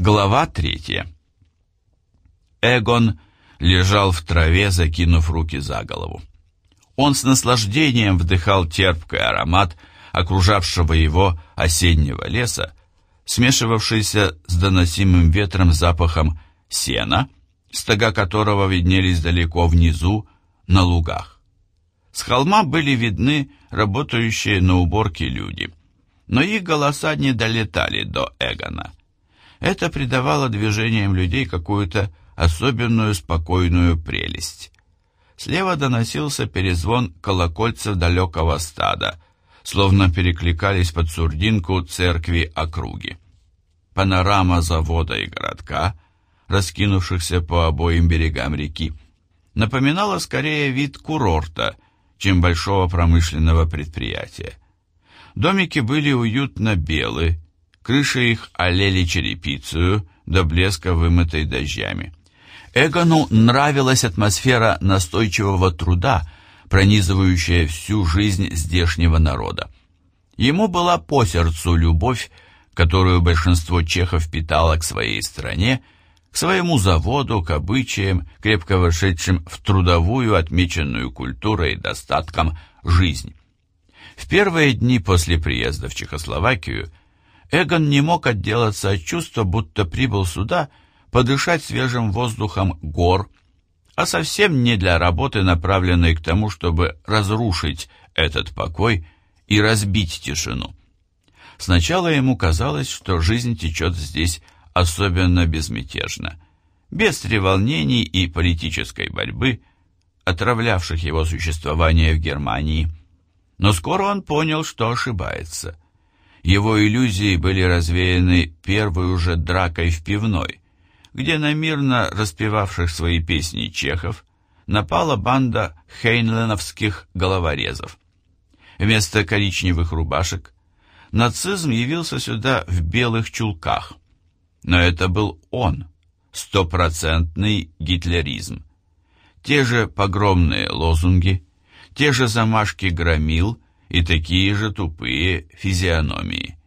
Глава третья. Эгон лежал в траве, закинув руки за голову. Он с наслаждением вдыхал терпкий аромат окружавшего его осеннего леса, смешивавшийся с доносимым ветром запахом сена, стога которого виднелись далеко внизу, на лугах. С холма были видны работающие на уборке люди, но их голоса не долетали до Эгона. Это придавало движениям людей какую-то особенную спокойную прелесть. Слева доносился перезвон колокольцев далекого стада, словно перекликались под сурдинку церкви округи. Панорама завода и городка, раскинувшихся по обоим берегам реки, напоминала скорее вид курорта, чем большого промышленного предприятия. Домики были уютно белы, Крыши их олели черепицею, до блеска вымытой дождями. Эгону нравилась атмосфера настойчивого труда, пронизывающая всю жизнь здешнего народа. Ему была по сердцу любовь, которую большинство чехов питало к своей стране, к своему заводу, к обычаям, крепко вошедшим в трудовую, отмеченную культурой и достатком жизнь. В первые дни после приезда в Чехословакию Эгон не мог отделаться от чувства, будто прибыл сюда подышать свежим воздухом гор, а совсем не для работы, направленной к тому, чтобы разрушить этот покой и разбить тишину. Сначала ему казалось, что жизнь течет здесь особенно безмятежно, без треволнений и политической борьбы, отравлявших его существование в Германии. Но скоро он понял, что ошибается – его иллюзии были развеяны первой уже дракой в пивной, где на мирно распевавших свои песни чехов напала банда хейнленовских головорезов. Вместо коричневых рубашек нацизм явился сюда в белых чулках. Но это был он, стопроцентный гитлеризм. Те же погромные лозунги, те же замашки громил – и такие же тупые физиономии.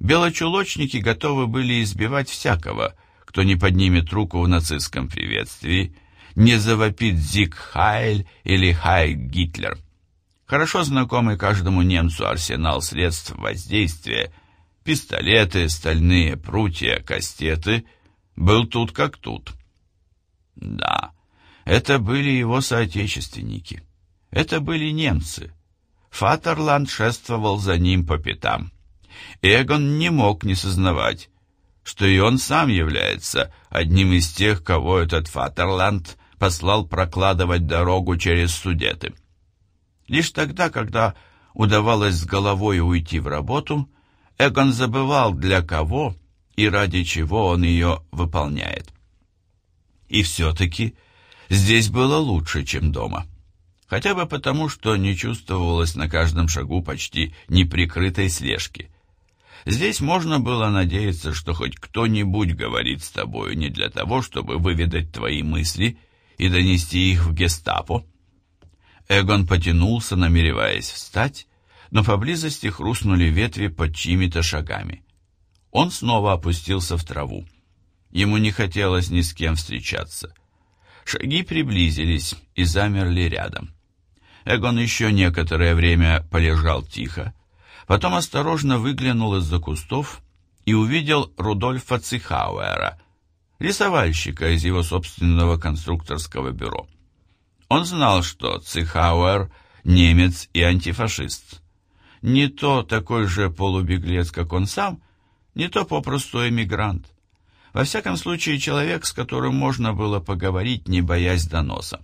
Белочулочники готовы были избивать всякого, кто не поднимет руку в нацистском приветствии, не завопит «Зиг Хайль» или «Хай Гитлер». Хорошо знакомый каждому немцу арсенал средств воздействия, пистолеты, стальные прутья, кастеты, был тут как тут. Да, это были его соотечественники. Это были немцы. Фатерланд шествовал за ним по пятам. Эгон не мог не сознавать, что и он сам является одним из тех, кого этот Фатерланд послал прокладывать дорогу через Судеты. Лишь тогда, когда удавалось с головой уйти в работу, Эгон забывал, для кого и ради чего он ее выполняет. И все-таки здесь было лучше, чем дома хотя бы потому, что не чувствовалось на каждом шагу почти неприкрытой слежки. Здесь можно было надеяться, что хоть кто-нибудь говорит с тобой не для того, чтобы выведать твои мысли и донести их в гестапо. Эгон потянулся, намереваясь встать, но поблизости хрустнули ветви под чьими-то шагами. Он снова опустился в траву. Ему не хотелось ни с кем встречаться. Шаги приблизились и замерли рядом. Эгон еще некоторое время полежал тихо, потом осторожно выглянул из-за кустов и увидел Рудольфа Цихауэра, рисовальщика из его собственного конструкторского бюро. Он знал, что Цихауэр – немец и антифашист. Не то такой же полубеглец, как он сам, не то попросту эмигрант. Во всяком случае, человек, с которым можно было поговорить, не боясь доноса.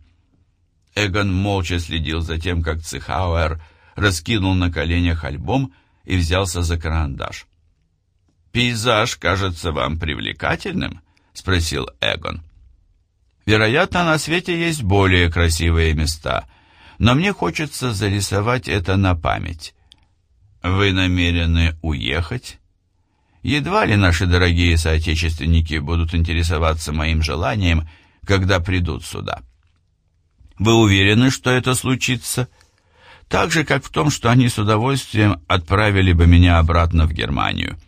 Эгон молча следил за тем, как Цихауэр раскинул на коленях альбом и взялся за карандаш. «Пейзаж кажется вам привлекательным?» — спросил Эгон. «Вероятно, на свете есть более красивые места, но мне хочется зарисовать это на память. Вы намерены уехать?» Едва ли наши дорогие соотечественники будут интересоваться моим желанием, когда придут сюда. Вы уверены, что это случится? Так же, как в том, что они с удовольствием отправили бы меня обратно в Германию.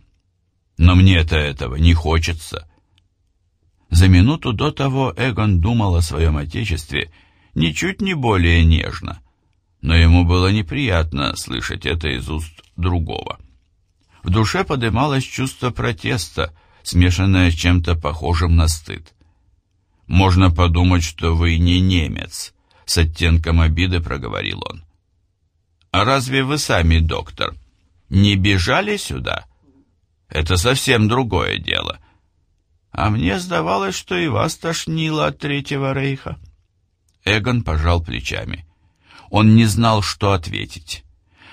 Но мне-то этого не хочется. За минуту до того Эгон думал о своем отечестве ничуть не более нежно, но ему было неприятно слышать это из уст другого. В душе подымалось чувство протеста, смешанное с чем-то похожим на стыд. «Можно подумать, что вы не немец», — с оттенком обиды проговорил он. «А разве вы сами, доктор, не бежали сюда? Это совсем другое дело. А мне сдавалось, что и вас тошнило от Третьего Рейха». Эгон пожал плечами. Он не знал, что ответить.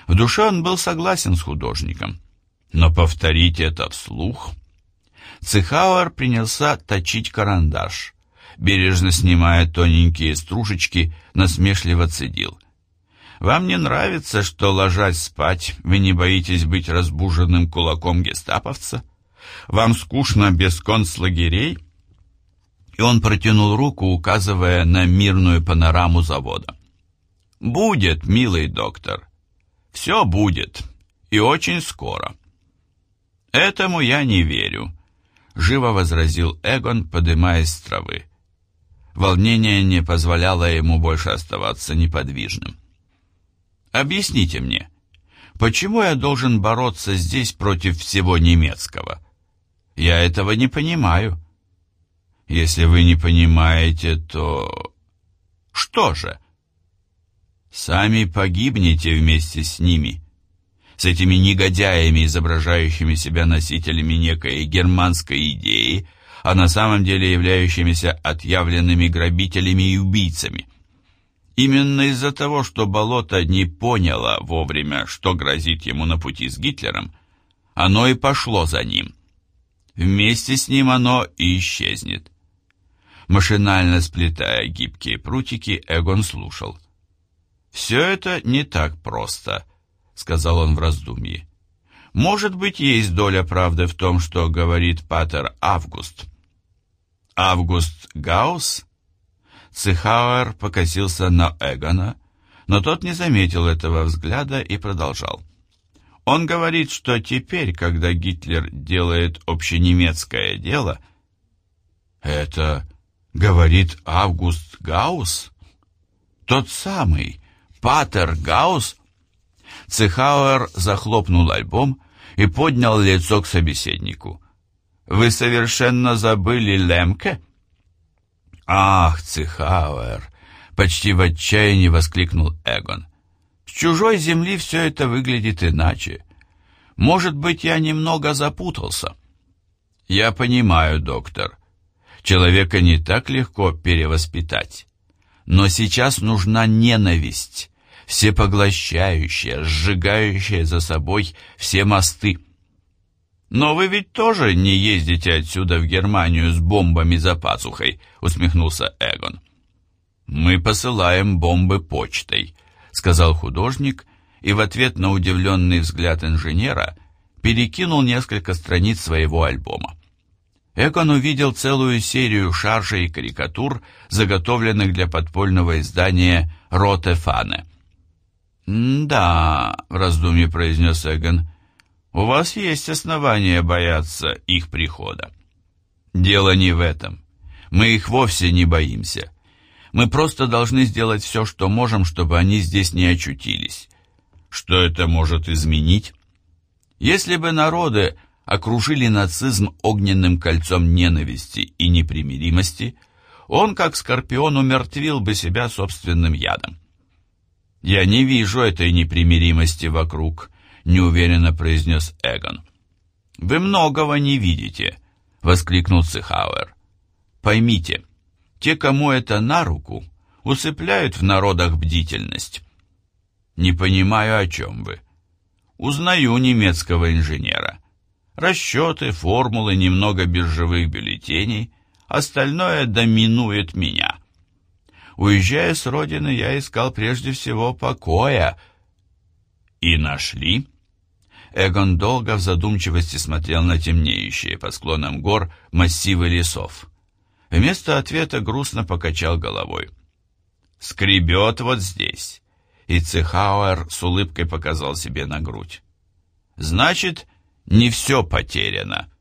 В душе он был согласен с художником, но повторить это вслух... Цехауэр принялся точить карандаш. Бережно снимая тоненькие стружечки, насмешливо цедил. «Вам не нравится, что, ложась спать, вы не боитесь быть разбуженным кулаком гестаповца? Вам скучно без концлагерей?» И он протянул руку, указывая на мирную панораму завода. «Будет, милый доктор. Все будет. И очень скоро». «Этому я не верю», — живо возразил Эгон, подымаясь с травы. Волнение не позволяло ему больше оставаться неподвижным. «Объясните мне, почему я должен бороться здесь против всего немецкого? Я этого не понимаю». «Если вы не понимаете, то...» «Что же?» Сами погибнете вместе с ними, с этими негодяями, изображающими себя носителями некой германской идеи, а на самом деле являющимися отъявленными грабителями и убийцами. Именно из-за того, что болото не поняло вовремя, что грозит ему на пути с Гитлером, оно и пошло за ним. Вместе с ним оно и исчезнет. Машинально сплетая гибкие прутики, Эгон слушал – «Все это не так просто», — сказал он в раздумье. «Может быть, есть доля правды в том, что говорит Патер Август». «Август Гаусс?» Цехауэр покосился на Эгона, но тот не заметил этого взгляда и продолжал. Он говорит, что теперь, когда Гитлер делает общенемецкое дело... Это говорит Август Гаусс? Тот самый, Патер Гаус? Цехауэр захлопнул альбом и поднял лицо к собеседнику. «Вы совершенно забыли Лемке?» «Ах, Цехауэр!» — почти в отчаянии воскликнул Эгон. «С чужой земли все это выглядит иначе. Может быть, я немного запутался?» «Я понимаю, доктор. Человека не так легко перевоспитать. Но сейчас нужна ненависть, всепоглощающая, сжигающая за собой все мосты. «Но вы ведь тоже не ездите отсюда в Германию с бомбами за пазухой», — усмехнулся Эгон. «Мы посылаем бомбы почтой», — сказал художник, и в ответ на удивленный взгляд инженера перекинул несколько страниц своего альбома. Экон увидел целую серию шаржей и карикатур, заготовленных для подпольного издания «Роте Фане». «Да», — в раздумье произнес Эгон, — «у вас есть основания бояться их прихода». «Дело не в этом. Мы их вовсе не боимся. Мы просто должны сделать все, что можем, чтобы они здесь не очутились. Что это может изменить? Если бы народы окружили нацизм огненным кольцом ненависти и непримиримости, он, как скорпион, умертвил бы себя собственным ядом. «Я не вижу этой непримиримости вокруг», — неуверенно произнес Эгон. «Вы многого не видите», — воскликнул Цехауэр. «Поймите, те, кому это на руку, усыпляют в народах бдительность». «Не понимаю, о чем вы». «Узнаю немецкого инженера. Расчеты, формулы, немного биржевых бюллетеней, остальное доминует меня». Уезжая с родины, я искал прежде всего покоя. И нашли. Эгон долго в задумчивости смотрел на темнеющие по склонам гор массивы лесов. Вместо ответа грустно покачал головой. «Скребет вот здесь». И Цехауэр с улыбкой показал себе на грудь. «Значит, не все потеряно».